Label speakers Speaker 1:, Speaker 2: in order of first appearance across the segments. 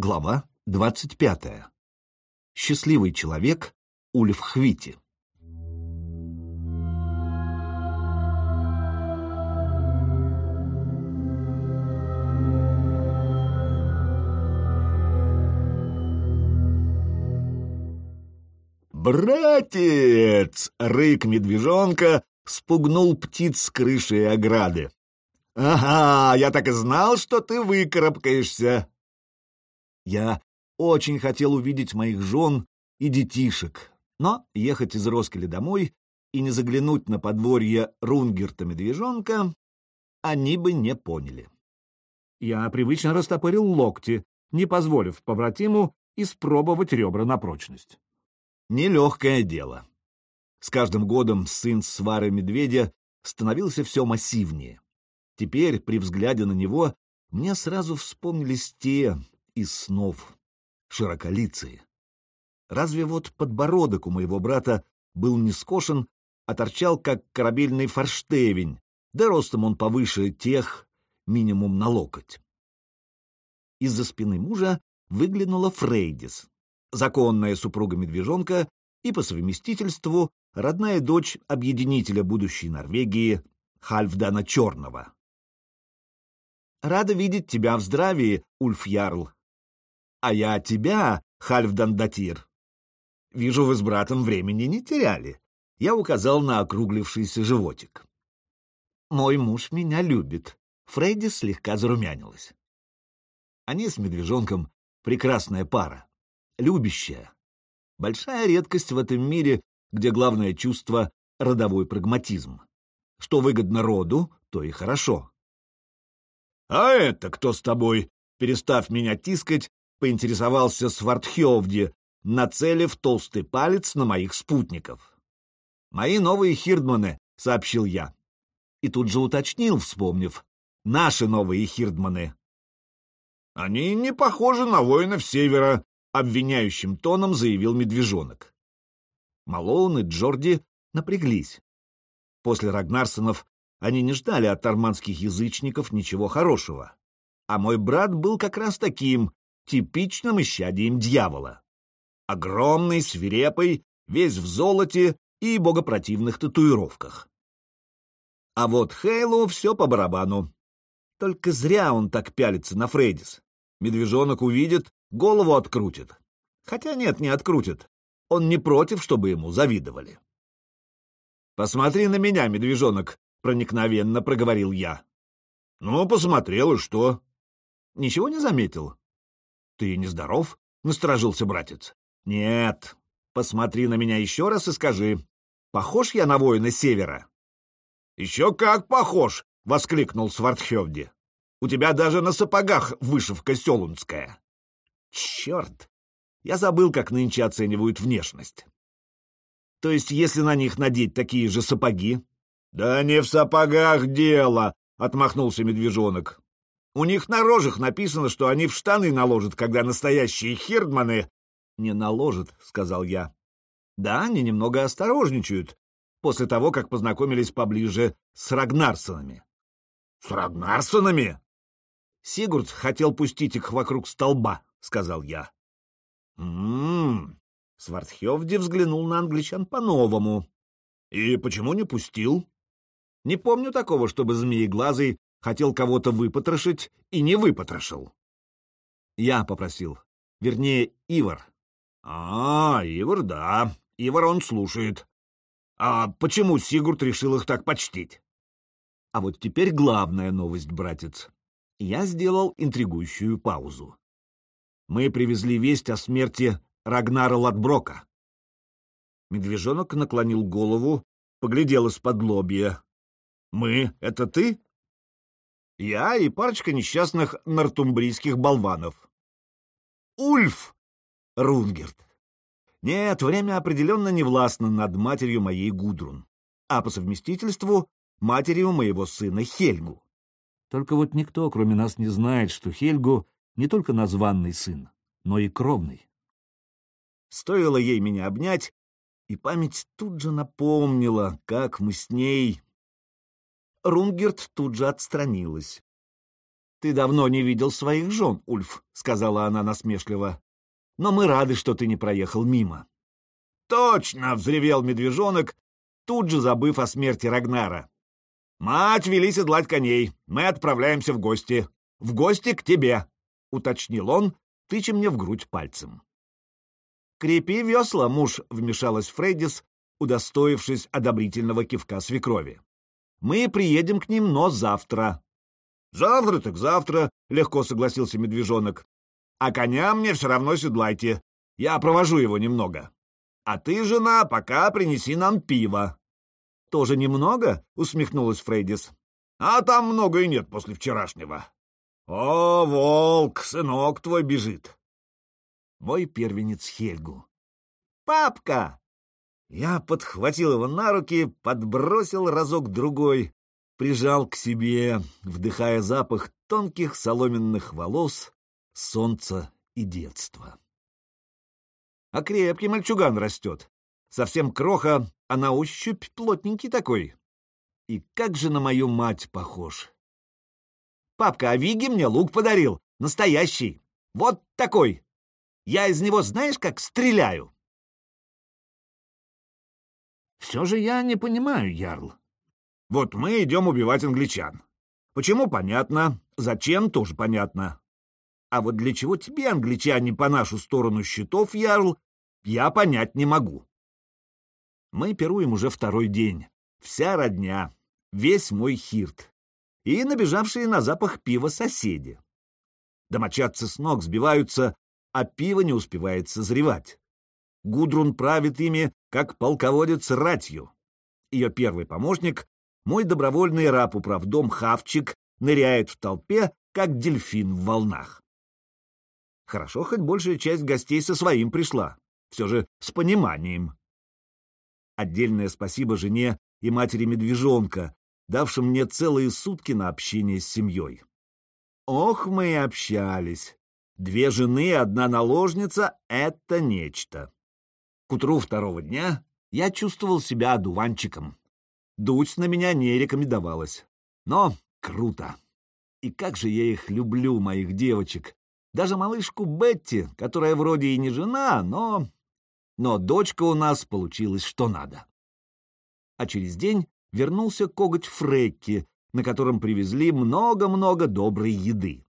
Speaker 1: Глава 25. Счастливый человек Ульф Хвити. «Братец!» — рык медвежонка спугнул птиц с крыши и ограды. «Ага, я так и знал, что ты выкарабкаешься!» Я очень хотел увидеть моих жен и детишек, но ехать из Роскеля домой и не заглянуть на подворье Рунгерта-медвежонка они бы не поняли. Я привычно растопырил локти, не позволив побратиму испробовать ребра на прочность. Нелегкое дело. С каждым годом сын свары медведя становился все массивнее. Теперь, при взгляде на него, мне сразу вспомнились те из снов, широколицые. Разве вот подбородок у моего брата был не скошен, а торчал, как корабельный форштевень, да ростом он повыше тех, минимум на локоть. Из-за спины мужа выглянула Фрейдис, законная супруга медвежонка и по совместительству родная дочь объединителя будущей Норвегии Хальфдана Черного. «Рада видеть тебя в здравии, Ульф Ярл. А я тебя, Хальфдан Датир. Вижу, вы с братом времени не теряли». Я указал на округлившийся животик. «Мой муж меня любит», — Фрейдис слегка зарумянилась. Они с медвежонком — прекрасная пара любящая. Большая редкость в этом мире, где главное чувство — родовой прагматизм. Что выгодно роду, то и хорошо. — А это кто с тобой? Перестав меня тискать, поинтересовался Свардхевди, нацелив толстый палец на моих спутников. «Мои новые хирдманы», — сообщил я. И тут же уточнил, вспомнив. «Наши новые хирдманы». «Они не похожи на воинов Севера», — обвиняющим тоном заявил медвежонок. Малоун и Джорди напряглись. После Рагнарсонов они не ждали от арманских язычников ничего хорошего. А мой брат был как раз таким, типичным исчадием дьявола. Огромный, свирепый, весь в золоте и богопротивных татуировках. А вот Хейлу все по барабану. Только зря он так пялится на Фреддис. Медвежонок увидит, голову открутит. Хотя нет, не открутит. Он не против, чтобы ему завидовали. «Посмотри на меня, медвежонок», — проникновенно проговорил я. «Ну, посмотрел, и что?» «Ничего не заметил?» «Ты нездоров?» — насторожился братец. «Нет. Посмотри на меня еще раз и скажи, похож я на воина Севера?» «Еще как похож!» — воскликнул Свардхевди. «У тебя даже на сапогах вышивка селунская». Черт! Я забыл, как нынче оценивают внешность. То есть, если на них надеть такие же сапоги? Да не в сапогах дело, отмахнулся медвежонок. У них на рожах написано, что они в штаны наложат, когда настоящие хирдманы... Не наложат, сказал я. Да, они немного осторожничают, после того, как познакомились поближе с Рагнарсонами. С Рагнарсонами? Сигурд хотел пустить их вокруг столба, — сказал я. «М-м-м!» Свардхевди взглянул на англичан по-новому. «И почему не пустил?» «Не помню такого, чтобы змееглазый хотел кого-то выпотрошить и не выпотрошил». «Я попросил. Вернее, Ивар». «А, Ивар, да. Ивар он слушает. А почему Сигурд решил их так почтить?» А вот теперь главная новость, братец. Я сделал интригующую паузу мы привезли весть о смерти Рагнара Ладброка. Медвежонок наклонил голову, поглядел из-под лобья. «Мы — это ты?» «Я и парочка несчастных нортумбрийских болванов». «Ульф!» — Рунгерт. «Нет, время определенно не властно над матерью моей Гудрун, а по совместительству матерью моего сына Хельгу. Только вот никто, кроме нас, не знает, что Хельгу не только названный сын, но и кровный. Стоило ей меня обнять, и память тут же напомнила, как мы с ней... Рунгерт тут же отстранилась. «Ты давно не видел своих жен, Ульф», — сказала она насмешливо. «Но мы рады, что ты не проехал мимо». «Точно!» — взревел медвежонок, тут же забыв о смерти Рагнара. «Мать, вели седлать коней, мы отправляемся в гости. В гости к тебе», — уточнил он, тыча мне в грудь пальцем. «Крепи весла, муж», — вмешалась Фрейдис, удостоившись одобрительного кивка свекрови. «Мы приедем к ним, но завтра». «Завтра так завтра», — легко согласился медвежонок. «А коня мне все равно седлайте. Я провожу его немного. А ты, жена, пока принеси нам пиво». «Тоже немного?» — усмехнулась Фрейдис. «А там много и нет после вчерашнего». «О, волк, сынок твой бежит!» Мой первенец Хельгу. «Папка!» Я подхватил его на руки, подбросил разок-другой, прижал к себе, вдыхая запах тонких соломенных волос, солнца и детства. А крепкий мальчуган растет. Совсем кроха, а на ощупь плотненький такой. И как же на мою мать похож. Папка, а Виги мне лук подарил, настоящий. Вот такой. Я из него знаешь, как стреляю? Все же я не понимаю, Ярл. Вот мы идем убивать англичан. Почему, понятно. Зачем, тоже понятно. А вот для чего тебе, англичане, по нашу сторону щитов, Ярл, я понять не могу. Мы пируем уже второй день. Вся родня, весь мой хирт. И набежавшие на запах пива соседи. Домочадцы с ног сбиваются, а пиво не успевает созревать. Гудрун правит ими, как полководец ратью. Ее первый помощник, мой добровольный раб-управдом Хавчик, ныряет в толпе, как дельфин в волнах. Хорошо, хоть большая часть гостей со своим пришла, все же с пониманием. Отдельное спасибо жене и матери медвежонка, давшим мне целые сутки на общение с семьей. Ох, мы и общались. Две жены, одна наложница — это нечто. К утру второго дня я чувствовал себя одуванчиком. Дуть на меня не рекомендовалось. Но круто. И как же я их люблю, моих девочек. Даже малышку Бетти, которая вроде и не жена, но... Но дочка у нас получилась что надо. А через день вернулся коготь Фрекки, на котором привезли много-много доброй еды.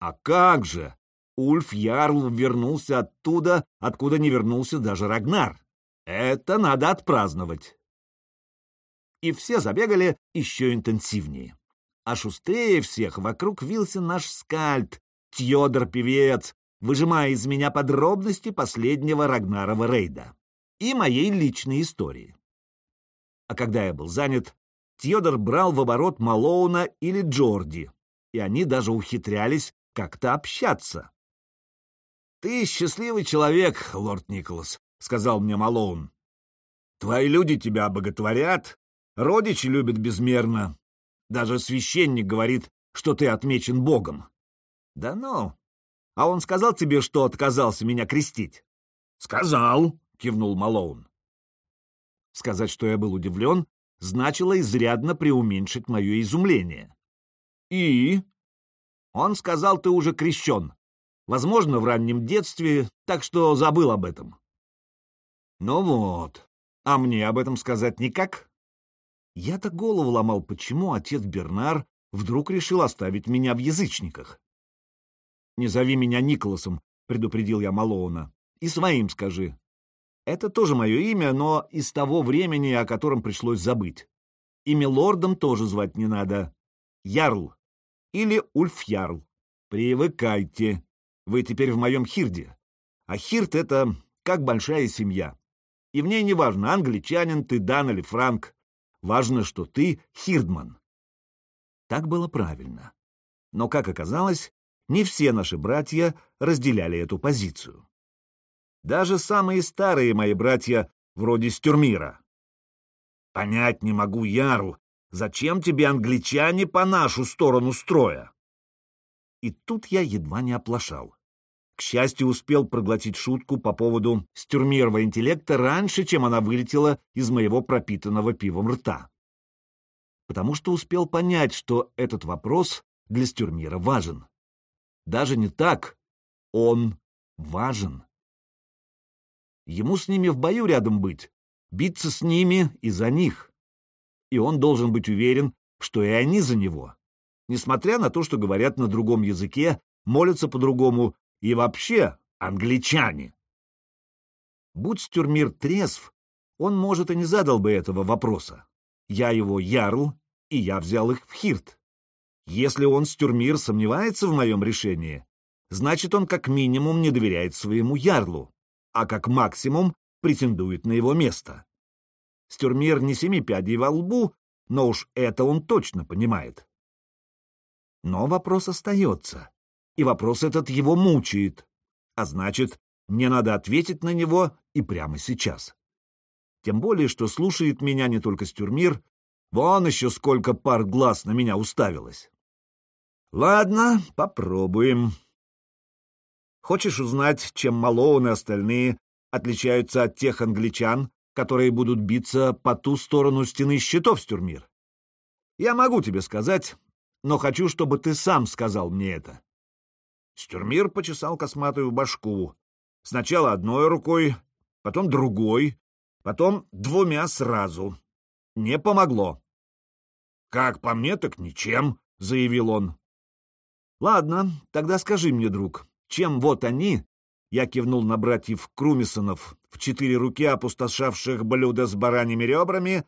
Speaker 1: А как же! Ульф Ярл вернулся оттуда, откуда не вернулся даже Рагнар. Это надо отпраздновать. И все забегали еще интенсивнее. А шустрее всех вокруг вился наш скальд, Тьодор-певец, выжимая из меня подробности последнего Рагнарова рейда и моей личной истории. А когда я был занят, Тьодор брал в оборот Малоуна или Джорди, и они даже ухитрялись как-то общаться. «Ты счастливый человек, лорд Николас», — сказал мне Малоун. «Твои люди тебя боготворят, родичи любят безмерно. Даже священник говорит, что ты отмечен Богом». «Да ну! А он сказал тебе, что отказался меня крестить?» «Сказал», — кивнул Малоун. Сказать, что я был удивлен, значило изрядно преуменьшить мое изумление. «И?» «Он сказал, ты уже крещен возможно, в раннем детстве, так что забыл об этом. Ну вот, а мне об этом сказать никак? Я-то голову ломал, почему отец Бернар вдруг решил оставить меня в язычниках. «Не зови меня Николасом», — предупредил я Малоуна, — «и своим скажи. Это тоже мое имя, но из того времени, о котором пришлось забыть. Имя лордом тоже звать не надо. Ярл или Ульф Ярл. Привыкайте. Вы теперь в моем хирде. А хирд — это как большая семья. И в ней не важно, англичанин ты, дан или франк. Важно, что ты хирдман. Так было правильно. Но, как оказалось, не все наши братья разделяли эту позицию. Даже самые старые мои братья, вроде Стюрмира. Понять не могу, Ярл, зачем тебе англичане по нашу сторону строя? И тут я едва не оплошал. К счастью, успел проглотить шутку по поводу стюрмирова интеллекта раньше, чем она вылетела из моего пропитанного пивом рта. Потому что успел понять, что этот вопрос для Стюрмира важен. Даже не так, он важен. Ему с ними в бою рядом быть, биться с ними и за них. И он должен быть уверен, что и они за него. Несмотря на то, что говорят на другом языке, молятся по-другому и вообще англичане. Будь Стюрмир трезв, он, может, и не задал бы этого вопроса. Я его ярл, и я взял их в Хирт. Если он, Стюрмир, сомневается в моем решении, значит, он как минимум не доверяет своему ярлу, а как максимум претендует на его место. Стюрмир не семи пядей во лбу, но уж это он точно понимает. Но вопрос остается, и вопрос этот его мучает, а значит, мне надо ответить на него и прямо сейчас. Тем более, что слушает меня не только Стюрмир, вон еще сколько пар глаз на меня уставилось. Ладно, попробуем. Хочешь узнать, чем Малоун и остальные отличаются от тех англичан, которые будут биться по ту сторону стены щитов, Стюрмир? Я могу тебе сказать, но хочу, чтобы ты сам сказал мне это. Стюрмир почесал косматую башку. Сначала одной рукой, потом другой, потом двумя сразу. Не помогло. — Как по мне, так ничем, — заявил он. — Ладно, тогда скажи мне, друг, чем вот они, я кивнул на братьев Крумисонов, в четыре руки опустошавших блюдо с бараньими ребрами,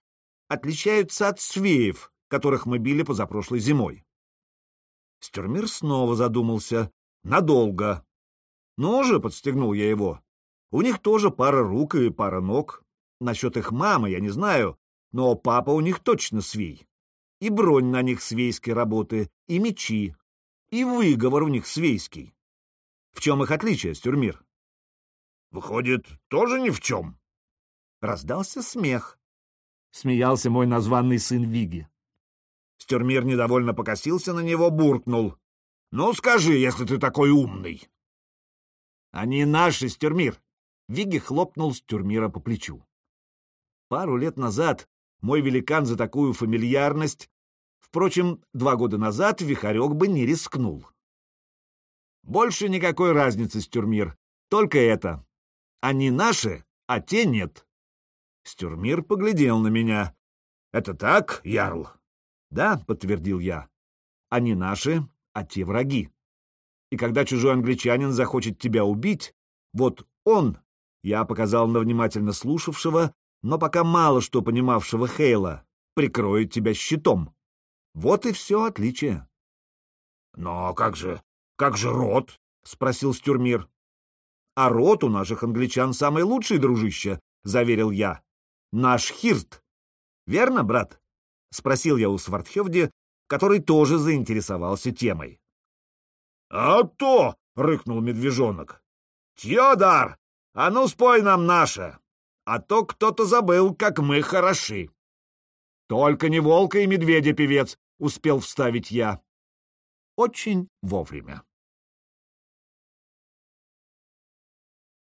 Speaker 1: отличаются от свеев, которых мы били позапрошлой зимой. Стюрмир снова задумался. Надолго. Ну же, подстегнул я его. У них тоже пара рук и пара ног. Насчет их мамы я не знаю, но папа у них точно свей. И бронь на них свейской работы, и мечи, и выговор у них свейский. В чем их отличие, Стюрмир? Выходит, тоже ни в чем. Раздался смех. Смеялся мой названный сын Виги. Стюрмир недовольно покосился на него, буркнул. «Ну, скажи, если ты такой умный!» «Они наши, Стюрмир!» Виги хлопнул Стюрмира по плечу. Пару лет назад мой великан за такую фамильярность, впрочем, два года назад Вихарек бы не рискнул. Больше никакой разницы, Стюрмир, только это. Они наши, а те нет. Стюрмир поглядел на меня. «Это так, Ярл?» «Да», — подтвердил я. «Они наши, а те враги. И когда чужой англичанин захочет тебя убить, вот он, я показал на внимательно слушавшего, но пока мало что понимавшего Хейла, прикроет тебя щитом. Вот и все отличие». «Но как же, как же рот?» — спросил Стюрмир. «А рот у наших англичан самый лучший, дружище», — заверил я. «Наш Хирт. Верно, брат?» — спросил я у Свардхевди, который тоже заинтересовался темой. — А то! — рыкнул медвежонок. — Тьодар, а ну спой нам наше, а то кто-то забыл, как мы хороши. — Только не волка и медведя, певец, — успел вставить я. Очень вовремя.